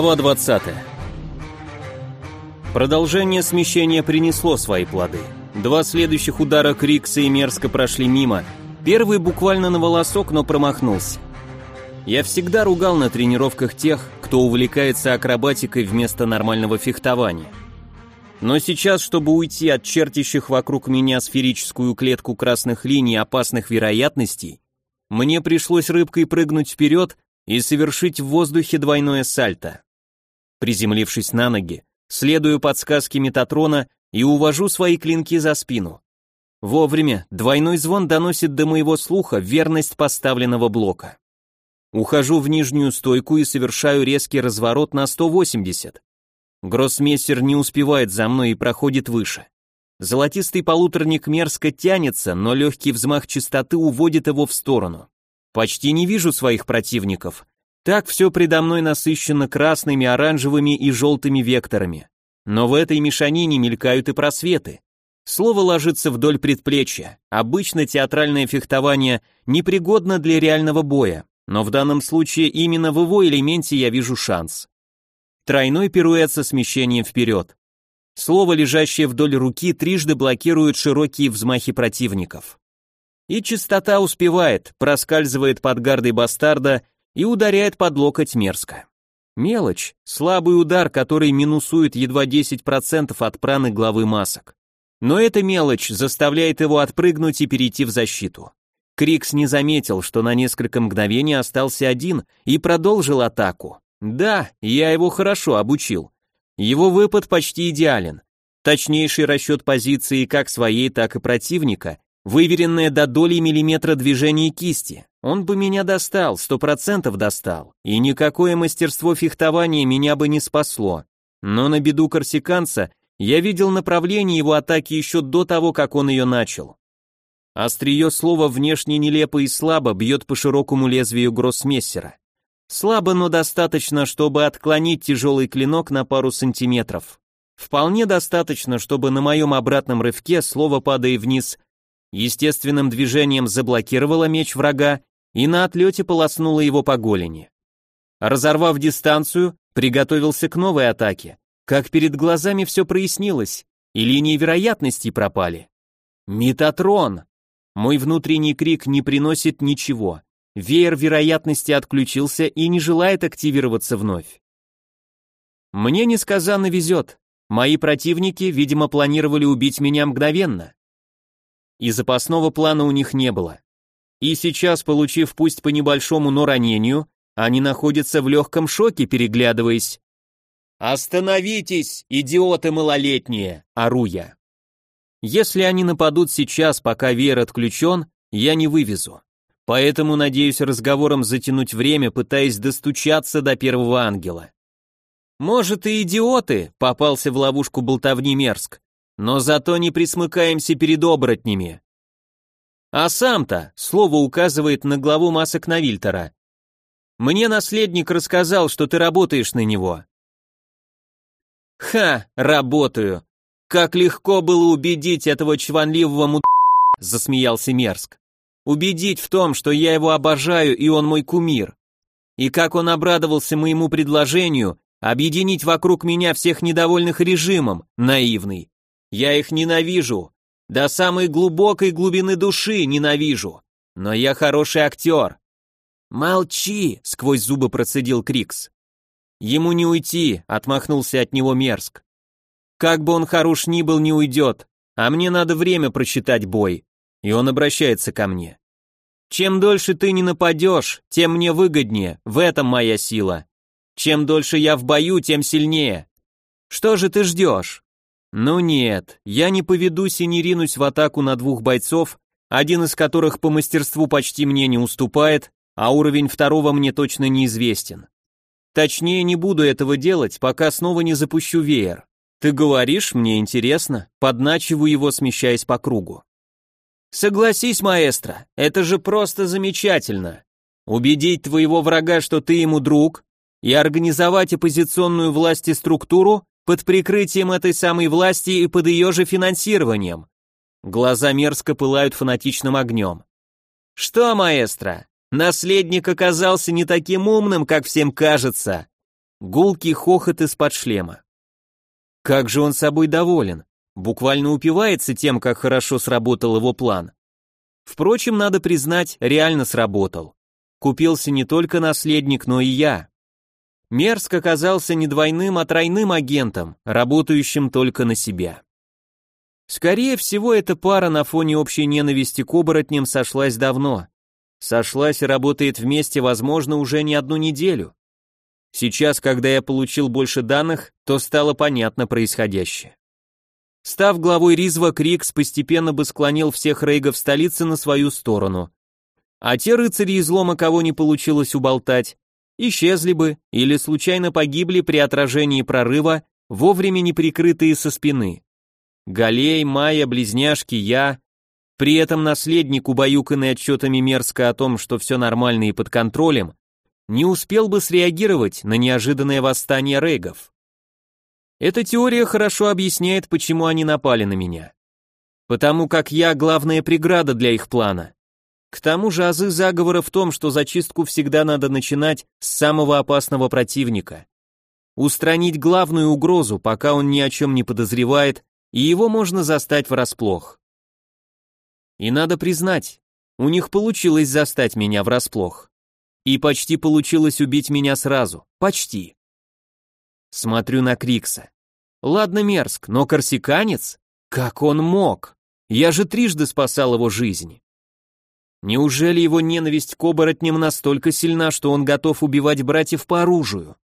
Глава 20. Продолжение смещения принесло свои плоды. Два следующих удара Крикса и Мерзко прошли мимо. Первый буквально на волосок, но промахнулся. Я всегда ругал на тренировках тех, кто увлекается акробатикой вместо нормального фехтования. Но сейчас, чтобы уйти от чертящих вокруг меня сферическую клетку красных линий опасных вероятностей, мне пришлось рыбкой прыгнуть вперед и совершить в воздухе двойное сальто. Приземлившись на ноги, следую подсказке Метатрона и увожу свои клинки за спину. Вовремя двойной звон доносит до моего слуха верность поставленного блока. Ухожу в нижнюю стойку и совершаю резкий разворот на 180. Гроссмейстер не успевает за мной и проходит выше. Золотистый полуторник мерзко тянется, но легкий взмах частоты уводит его в сторону. Почти не вижу своих противников. Так все предо мной насыщено красными, оранжевыми и желтыми векторами. Но в этой мешанине мелькают и просветы. Слово ложится вдоль предплечья. Обычно театральное фехтование непригодно для реального боя, но в данном случае именно в его элементе я вижу шанс. Тройной пируэт со смещением вперед. Слово, лежащее вдоль руки, трижды блокирует широкие взмахи противников. И частота успевает, проскальзывает под гардой бастарда и ударяет под локоть мерзко. Мелочь, слабый удар, который минусует едва 10% от праны главы масок. Но эта мелочь заставляет его отпрыгнуть и перейти в защиту. Крикс не заметил, что на несколько мгновений остался один и продолжил атаку. Да, я его хорошо обучил. Его выпад почти идеален. Точнейший расчет позиции как своей, так и противника, Выверенное до доли миллиметра движения кисти. Он бы меня достал, сто процентов достал. И никакое мастерство фехтования меня бы не спасло. Но на беду корсиканца я видел направление его атаки еще до того, как он ее начал. Острие слова внешне нелепо и слабо бьет по широкому лезвию гроссмессера. Слабо, но достаточно, чтобы отклонить тяжелый клинок на пару сантиметров. Вполне достаточно, чтобы на моем обратном рывке слово, падая вниз, естественным движением заблокировала меч врага и на отлете полоснула его по голени. Разорвав дистанцию, приготовился к новой атаке. Как перед глазами все прояснилось, и линии вероятностей пропали. Метатрон! Мой внутренний крик не приносит ничего. Веер вероятности отключился и не желает активироваться вновь. Мне несказанно везет. Мои противники, видимо, планировали убить меня мгновенно и запасного плана у них не было. И сейчас, получив пусть по небольшому, но ранению, они находятся в легком шоке, переглядываясь. «Остановитесь, идиоты малолетние!» – ору я. Если они нападут сейчас, пока веер отключен, я не вывезу. Поэтому надеюсь разговором затянуть время, пытаясь достучаться до первого ангела. Может и идиоты, попался в ловушку болтовни мерзк, но зато не присмыкаемся перед оборотнями. А сам-то, слово указывает на главу масок Навильтера. Мне наследник рассказал, что ты работаешь на него. Ха, работаю. Как легко было убедить этого чванливого мут... засмеялся Мерзк. Убедить в том, что я его обожаю и он мой кумир. И как он обрадовался моему предложению объединить вокруг меня всех недовольных режимом, наивный. Я их ненавижу. До самой глубокой глубины души ненавижу. Но я хороший актер. Молчи, сквозь зубы процедил Крикс. Ему не уйти, отмахнулся от него Мерзк. Как бы он хорош ни был, не уйдет, а мне надо время прочитать бой. И он обращается ко мне. Чем дольше ты не нападешь, тем мне выгоднее, в этом моя сила. Чем дольше я в бою, тем сильнее. Что же ты ждешь? Ну нет, я не поведусь и не ринусь в атаку на двух бойцов, один из которых по мастерству почти мне не уступает, а уровень второго мне точно неизвестен. Точнее, не буду этого делать, пока снова не запущу веер. Ты говоришь, мне интересно, подначиваю его, смещаясь по кругу. Согласись, маэстро, это же просто замечательно. Убедить твоего врага, что ты ему друг, и организовать оппозиционную власть и структуру, под прикрытием этой самой власти и под ее же финансированием. Глаза мерзко пылают фанатичным огнем. Что, маэстро, наследник оказался не таким умным, как всем кажется. гулкий хохот из-под шлема. Как же он собой доволен, буквально упивается тем, как хорошо сработал его план. Впрочем, надо признать, реально сработал. Купился не только наследник, но и я. Мерзк оказался не двойным, а тройным агентом, работающим только на себя. Скорее всего, эта пара на фоне общей ненависти к оборотням сошлась давно. Сошлась и работает вместе, возможно, уже не одну неделю. Сейчас, когда я получил больше данных, то стало понятно происходящее. Став главой Ризва, Крикс постепенно бы склонил всех рейгов столицы на свою сторону. А те рыцари излома, кого не получилось уболтать, исчезли бы или случайно погибли при отражении прорыва, вовремя не прикрытые со спины. Галей, Майя, близняшки, я. При этом наследник, убаюканный отчетами мерзко о том, что все нормально и под контролем, не успел бы среагировать на неожиданное восстание рейгов. Эта теория хорошо объясняет, почему они напали на меня. Потому как я главная преграда для их плана. К тому же азы заговора в том, что зачистку всегда надо начинать с самого опасного противника. Устранить главную угрозу, пока он ни о чем не подозревает, и его можно застать врасплох. И надо признать, у них получилось застать меня врасплох. И почти получилось убить меня сразу. Почти. Смотрю на Крикса. Ладно, мерзк, но корсиканец? Как он мог? Я же трижды спасал его жизнь. Неужели его ненависть к оборотням настолько сильна, что он готов убивать братьев по оружию?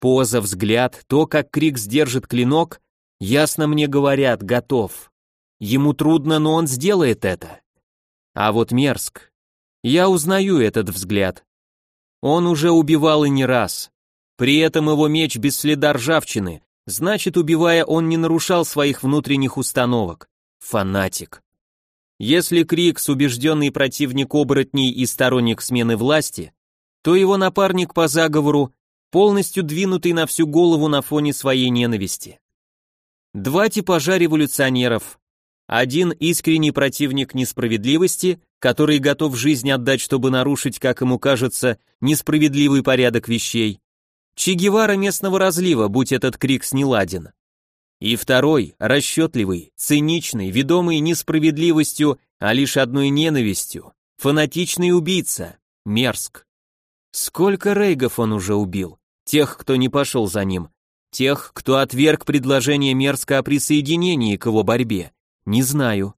Поза, взгляд, то, как Крикс держит клинок, ясно мне говорят, готов. Ему трудно, но он сделает это. А вот мерзк. Я узнаю этот взгляд. Он уже убивал и не раз. При этом его меч без следа ржавчины, значит, убивая, он не нарушал своих внутренних установок. Фанатик. Если Крикс убежденный противник оборотней и сторонник смены власти, то его напарник по заговору полностью двинутый на всю голову на фоне своей ненависти. Два типажа революционеров, один искренний противник несправедливости, который готов жизнь отдать, чтобы нарушить, как ему кажется, несправедливый порядок вещей. Че Гевара местного разлива, будь этот крик сниладен. И второй, расчетливый, циничный, ведомый несправедливостью, а лишь одной ненавистью, фанатичный убийца, мерзк. Сколько рейгов он уже убил? Тех, кто не пошел за ним, тех, кто отверг предложение мерзко о присоединении к его борьбе, не знаю.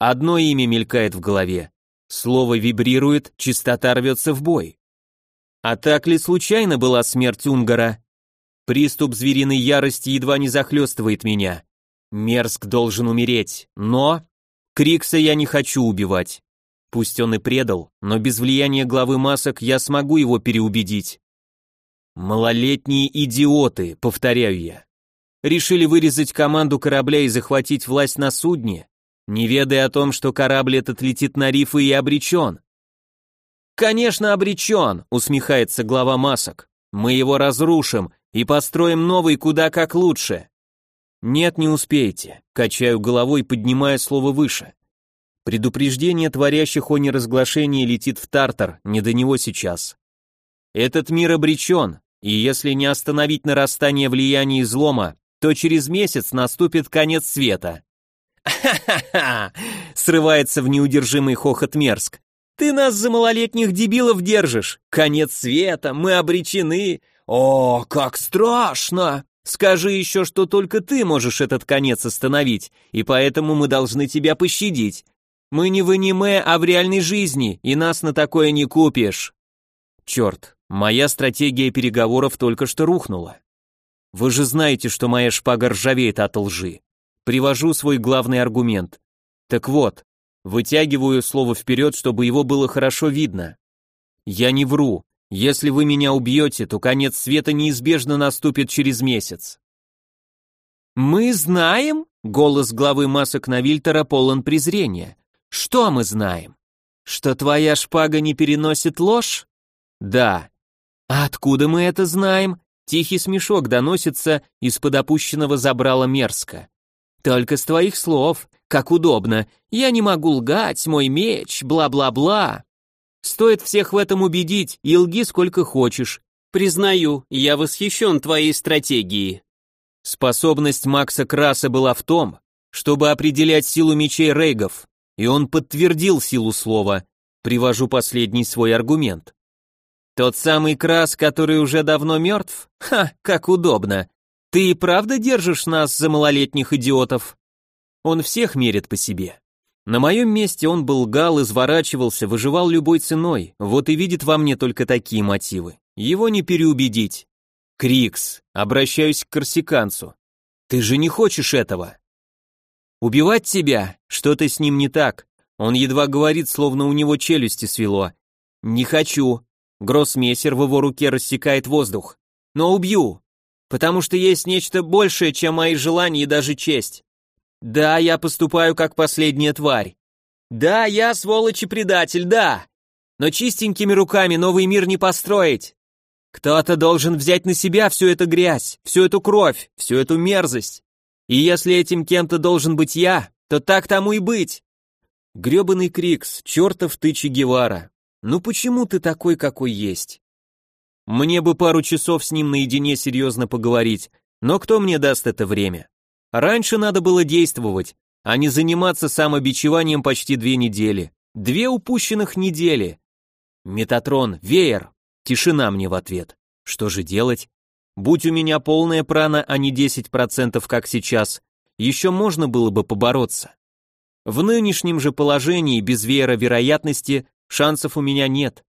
Одно имя мелькает в голове. Слово вибрирует, частота рвется в бой. А так ли случайно была смерть Унгара? Приступ звериной ярости едва не захлестывает меня. Мерзк должен умереть, но... Крикса я не хочу убивать. Пусть он и предал, но без влияния главы масок я смогу его переубедить. Малолетние идиоты, повторяю я решили вырезать команду корабля и захватить власть на судне, не ведая о том, что корабль этот летит на рифы и обречен. «Конечно, обречен», — усмехается глава масок. «Мы его разрушим и построим новый куда как лучше». «Нет, не успеете», — качаю головой, поднимая слово выше. Предупреждение творящих о неразглашении летит в Тартар, не до него сейчас. Этот мир обречен, и если не остановить нарастание влияния излома, то через месяц наступит конец света. «Ха-ха-ха!» — срывается в неудержимый хохот Мерск. «Ты нас за малолетних дебилов держишь! Конец света, мы обречены! О, как страшно! Скажи еще, что только ты можешь этот конец остановить, и поэтому мы должны тебя пощадить. Мы не в аниме, а в реальной жизни, и нас на такое не купишь!» Черт, моя стратегия переговоров только что рухнула. Вы же знаете, что моя шпага ржавеет от лжи. Привожу свой главный аргумент. Так вот, вытягиваю слово вперед, чтобы его было хорошо видно. Я не вру. Если вы меня убьете, то конец света неизбежно наступит через месяц. Мы знаем? Голос главы масок Навильтера полон презрения. Что мы знаем? Что твоя шпага не переносит ложь? Да. А откуда мы это знаем? Тихий смешок доносится из-под опущенного забрала мерзко. «Только с твоих слов. Как удобно. Я не могу лгать, мой меч, бла-бла-бла». Стоит всех в этом убедить, и лги сколько хочешь. Признаю, я восхищен твоей стратегией. Способность Макса Краса была в том, чтобы определять силу мечей рейгов, и он подтвердил силу слова. Привожу последний свой аргумент. Тот самый Крас, который уже давно мертв? Ха, как удобно. Ты и правда держишь нас за малолетних идиотов? Он всех мерит по себе. На моем месте он был гал, изворачивался, выживал любой ценой, вот и видит во мне только такие мотивы. Его не переубедить. Крикс, обращаюсь к корсиканцу. Ты же не хочешь этого? Убивать тебя? Что-то с ним не так. Он едва говорит, словно у него челюсти свело. Не хочу. Гроссмейстер в его руке рассекает воздух. Но убью. Потому что есть нечто большее, чем мои желания и даже честь. Да, я поступаю как последняя тварь. Да, я сволочь и предатель, да. Но чистенькими руками новый мир не построить. Кто-то должен взять на себя всю эту грязь, всю эту кровь, всю эту мерзость. И если этим кем-то должен быть я, то так тому и быть. Грёбаный Крикс, чертов ты Че Гевара. Ну почему ты такой, какой есть? Мне бы пару часов с ним наедине серьезно поговорить, но кто мне даст это время? Раньше надо было действовать, а не заниматься самобичеванием почти две недели. Две упущенных недели. Метатрон, веер. Тишина мне в ответ. Что же делать? Будь у меня полная прана, а не 10%, как сейчас, еще можно было бы побороться. В нынешнем же положении, без веера вероятности, шансов у меня нет.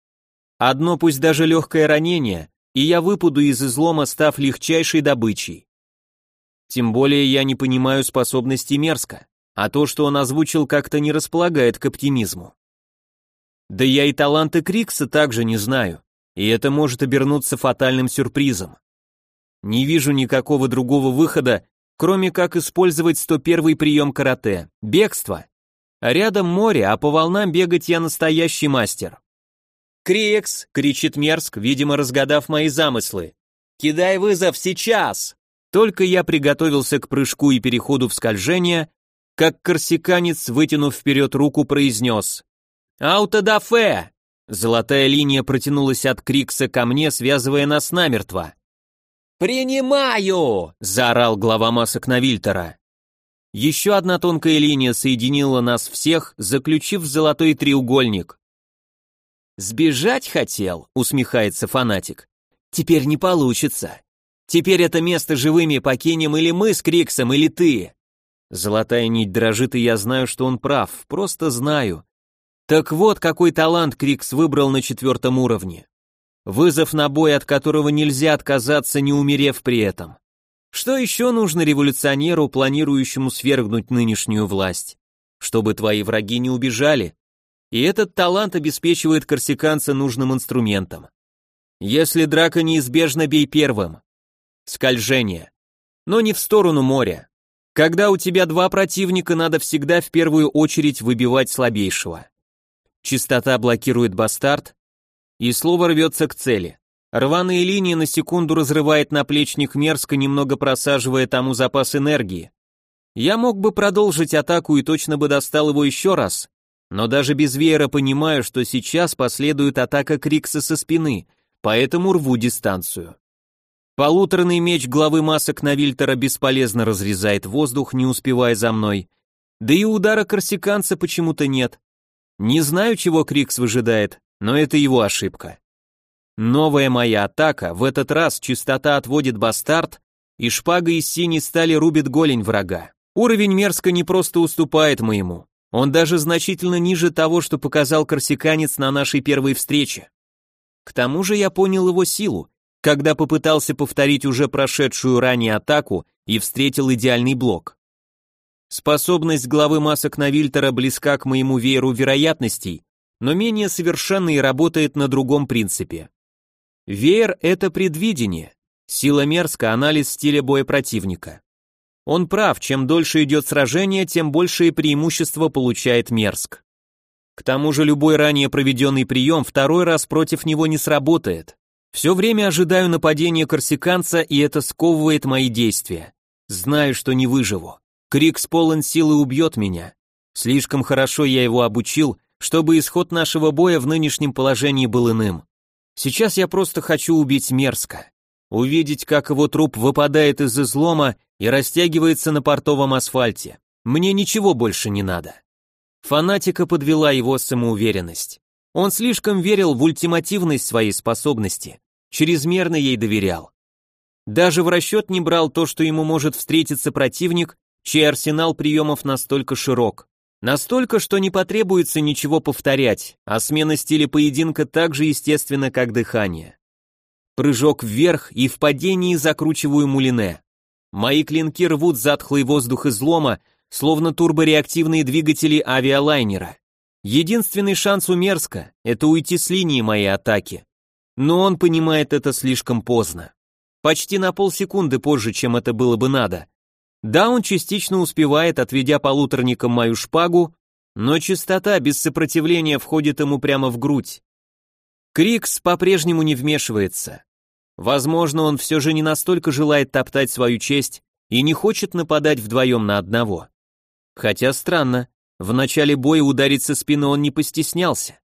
Одно пусть даже легкое ранение, и я выпаду из излома, став легчайшей добычей. Тем более я не понимаю способности Мерска, а то, что он озвучил, как-то не располагает к оптимизму. Да я и таланты Крикса также не знаю, и это может обернуться фатальным сюрпризом. Не вижу никакого другого выхода, кроме как использовать 101 прием карате – бегство. Рядом море, а по волнам бегать я настоящий мастер. «Крикс!» – кричит Мерск, видимо, разгадав мои замыслы. «Кидай вызов сейчас!» Только я приготовился к прыжку и переходу в скольжение, как корсиканец, вытянув вперед руку, произнес «Аутодафе!» Золотая линия протянулась от Крикса ко мне, связывая нас намертво. «Принимаю!» – заорал глава масок Навильтера. Еще одна тонкая линия соединила нас всех, заключив золотой треугольник. «Сбежать хотел?» – усмехается фанатик. «Теперь не получится. Теперь это место живыми покинем или мы с Криксом, или ты». Золотая нить дрожит, и я знаю, что он прав, просто знаю. Так вот, какой талант Крикс выбрал на четвертом уровне. Вызов на бой, от которого нельзя отказаться, не умерев при этом. Что еще нужно революционеру, планирующему свергнуть нынешнюю власть? Чтобы твои враги не убежали. И этот талант обеспечивает корсиканца нужным инструментом. Если драка неизбежна, бей первым. Скольжение. Но не в сторону моря. Когда у тебя два противника, надо всегда в первую очередь выбивать слабейшего. Чистота блокирует бастард, и слово рвется к цели. Рваные линии на секунду разрывает наплечник мерзко, немного просаживая тому запас энергии. Я мог бы продолжить атаку и точно бы достал его еще раз, но даже без веера понимаю, что сейчас последует атака Крикса со спины, поэтому рву дистанцию. Полуторный меч главы масок Навильтера бесполезно разрезает воздух, не успевая за мной. Да и удара корсиканца почему-то нет. Не знаю, чего Крикс выжидает, но это его ошибка. Новая моя атака, в этот раз чистота отводит бастард, и шпага из синей стали рубит голень врага. Уровень мерзко не просто уступает моему, он даже значительно ниже того, что показал корсиканец на нашей первой встрече. К тому же я понял его силу, когда попытался повторить уже прошедшую ранее атаку и встретил идеальный блок. Способность главы масок Навильтера близка к моему вееру вероятностей, но менее совершенно и работает на другом принципе. Веер — это предвидение, сила мерзка — анализ стиля боя противника. Он прав, чем дольше идет сражение, тем большее преимущество получает мерзк. К тому же любой ранее проведенный прием второй раз против него не сработает. Все время ожидаю нападения корсиканца, и это сковывает мои действия. Знаю, что не выживу. Крикс полон силы убьет меня. Слишком хорошо я его обучил, чтобы исход нашего боя в нынешнем положении был иным. Сейчас я просто хочу убить мерзко. Увидеть, как его труп выпадает из излома и растягивается на портовом асфальте. Мне ничего больше не надо. Фанатика подвела его самоуверенность. Он слишком верил в ультимативность своей способности, чрезмерно ей доверял. Даже в расчет не брал то, что ему может встретиться противник, чей арсенал приемов настолько широк. Настолько, что не потребуется ничего повторять, а смена стиля поединка так же естественна, как дыхание. Прыжок вверх и в падении закручиваю мулине. Мои клинки рвут затхлый воздух излома, словно турбореактивные двигатели авиалайнера. Единственный шанс у Мерска – это уйти с линии моей атаки. Но он понимает это слишком поздно. Почти на полсекунды позже, чем это было бы надо. Да, он частично успевает, отведя полуторником мою шпагу, но частота без сопротивления входит ему прямо в грудь. Крикс по-прежнему не вмешивается. Возможно, он все же не настолько желает топтать свою честь и не хочет нападать вдвоем на одного. Хотя странно, в начале боя ударить со спины он не постеснялся.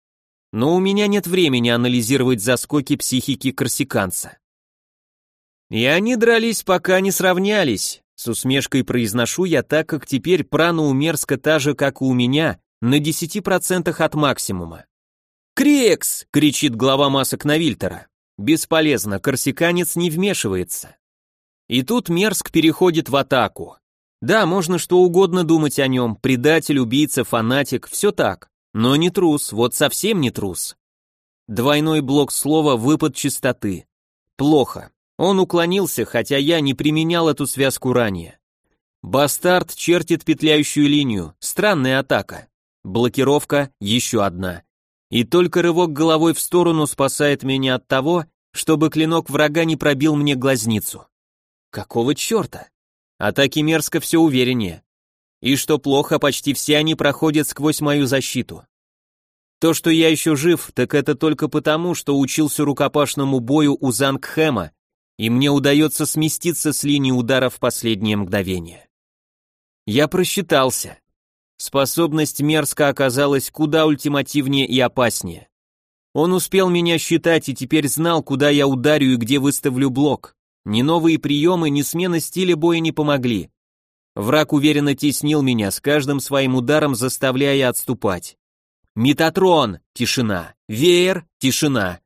Но у меня нет времени анализировать заскоки психики корсиканца. И они дрались, пока не сравнялись, с усмешкой произношу я так, как теперь прана у Мерска та же, как и у меня, на 10% от максимума. «Крекс!» — кричит глава масок Навильтера. Бесполезно, корсиканец не вмешивается. И тут Мерск переходит в атаку. Да, можно что угодно думать о нем, предатель, убийца, фанатик, все так. Но не трус, вот совсем не трус. Двойной блок слова «выпад чистоты». Плохо. Он уклонился, хотя я не применял эту связку ранее. Бастард чертит петляющую линию, странная атака. Блокировка, еще одна. И только рывок головой в сторону спасает меня от того, чтобы клинок врага не пробил мне глазницу. Какого черта? Атаки мерзко все увереннее. И что плохо, почти все они проходят сквозь мою защиту. То, что я еще жив, так это только потому, что учился рукопашному бою у Зангхэма, и мне удается сместиться с линии удара в последнее мгновение. Я просчитался. Способность мерзко оказалась куда ультимативнее и опаснее. Он успел меня считать и теперь знал, куда я ударю и где выставлю блок. Ни новые приемы, ни смена стиля боя не помогли. Враг уверенно теснил меня, с каждым своим ударом заставляя отступать. Метатрон! Тишина. Веер! Тишина.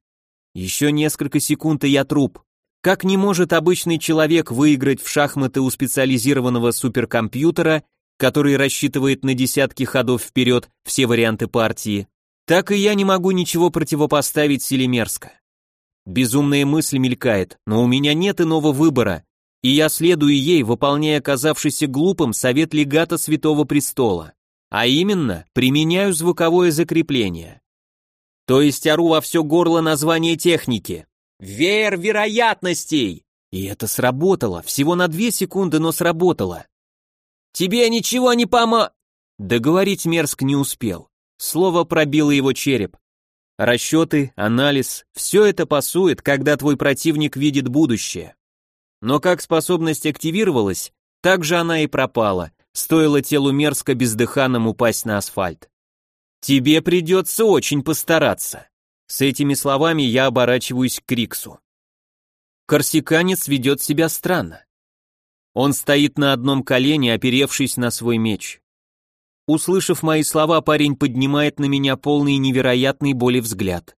Еще несколько секунд, и я труп. Как не может обычный человек выиграть в шахматы у специализированного суперкомпьютера, который рассчитывает на десятки ходов вперед все варианты партии, так и я не могу ничего противопоставить силе мерзко. Безумная мысль мелькает, но у меня нет иного выбора, и я следую ей, выполняя оказавшийся глупым совет легата Святого Престола, а именно, применяю звуковое закрепление. То есть ору во все горло название техники. Веер вероятностей! И это сработало, всего на две секунды, но сработало. Тебе ничего не помо... Договорить Мерск не успел. Слово пробило его череп. Расчеты, анализ, все это пасует, когда твой противник видит будущее. Но как способность активировалась, так же она и пропала, стоило телу мерзко бездыханным упасть на асфальт. Тебе придется очень постараться. С этими словами я оборачиваюсь к Криксу. Корсиканец ведет себя странно. Он стоит на одном колене, оперевшись на свой меч. Услышав мои слова, парень поднимает на меня полный невероятной боли взгляд.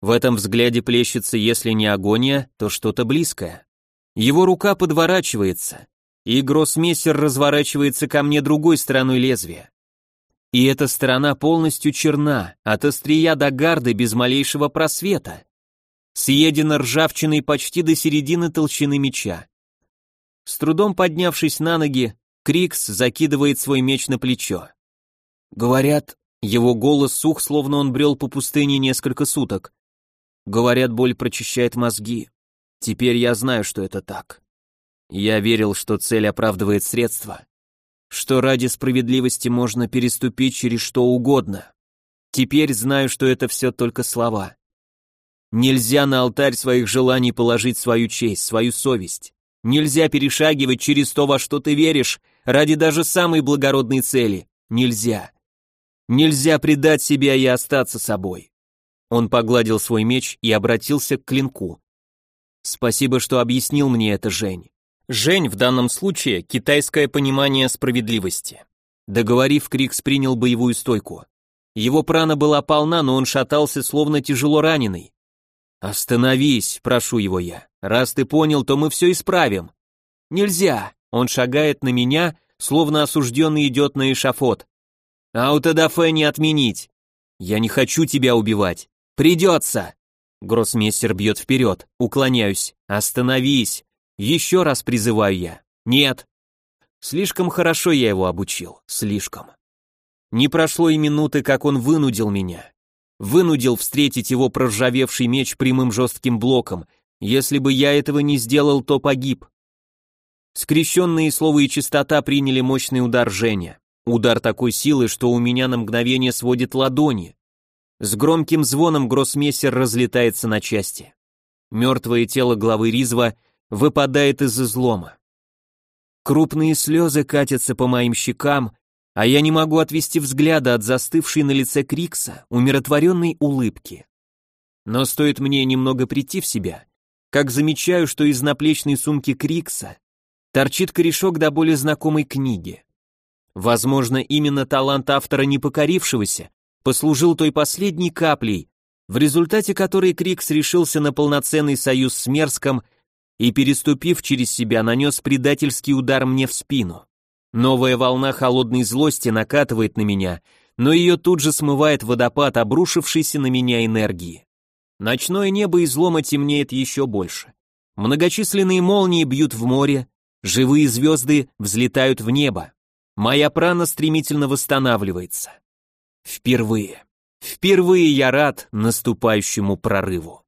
В этом взгляде плещется, если не агония, то что-то близкое. Его рука подворачивается, и гроссмейстер разворачивается ко мне другой стороной лезвия. И эта сторона полностью черна, от острия до гарды без малейшего просвета. Съедена ржавчиной почти до середины толщины меча. С трудом поднявшись на ноги, Крикс закидывает свой меч на плечо. Говорят, его голос сух, словно он брел по пустыне несколько суток. Говорят, боль прочищает мозги. Теперь я знаю, что это так. Я верил, что цель оправдывает средства, что ради справедливости можно переступить через что угодно. Теперь знаю, что это все только слова. Нельзя на алтарь своих желаний положить свою честь, свою совесть. Нельзя перешагивать через то, во что ты веришь, ради даже самой благородной цели. Нельзя. Нельзя предать себя и остаться собой. Он погладил свой меч и обратился к клинку. Спасибо, что объяснил мне это, Жень. Жень в данном случае китайское понимание справедливости. Договорив, Крикс принял боевую стойку. Его прана была полна, но он шатался, словно тяжело раненый. «Остановись», — прошу его я. «Раз ты понял, то мы все исправим». «Нельзя!» — он шагает на меня, словно осужденный идет на эшафот. «Аутодафе не отменить!» «Я не хочу тебя убивать!» «Придется!» Гроссмейстер бьет вперед, уклоняюсь. «Остановись!» Еще раз призываю я. «Нет!» Слишком хорошо я его обучил, слишком. Не прошло и минуты, как он вынудил меня. Вынудил встретить его проржавевший меч прямым жестким блоком. Если бы я этого не сделал, то погиб. Скрещенные слова и чистота приняли мощный удар Женя. Удар такой силы, что у меня на мгновение сводит ладони. С громким звоном гроссмейстер разлетается на части. Мертвое тело главы Ризва выпадает из излома. Крупные слезы катятся по моим щекам, а я не могу отвести взгляда от застывшей на лице Крикса умиротворенной улыбки. Но стоит мне немного прийти в себя, как замечаю, что из наплечной сумки Крикса торчит корешок до более знакомой книги. Возможно, именно талант автора непокорившегося послужил той последней каплей, в результате которой Крикс решился на полноценный союз с Мерском и, переступив через себя, нанес предательский удар мне в спину. Новая волна холодной злости накатывает на меня, но ее тут же смывает водопад обрушившейся на меня энергии. Ночное небо излома темнеет еще больше. Многочисленные молнии бьют в море, живые звезды взлетают в небо. Моя прана стремительно восстанавливается. Впервые, впервые я рад наступающему прорыву.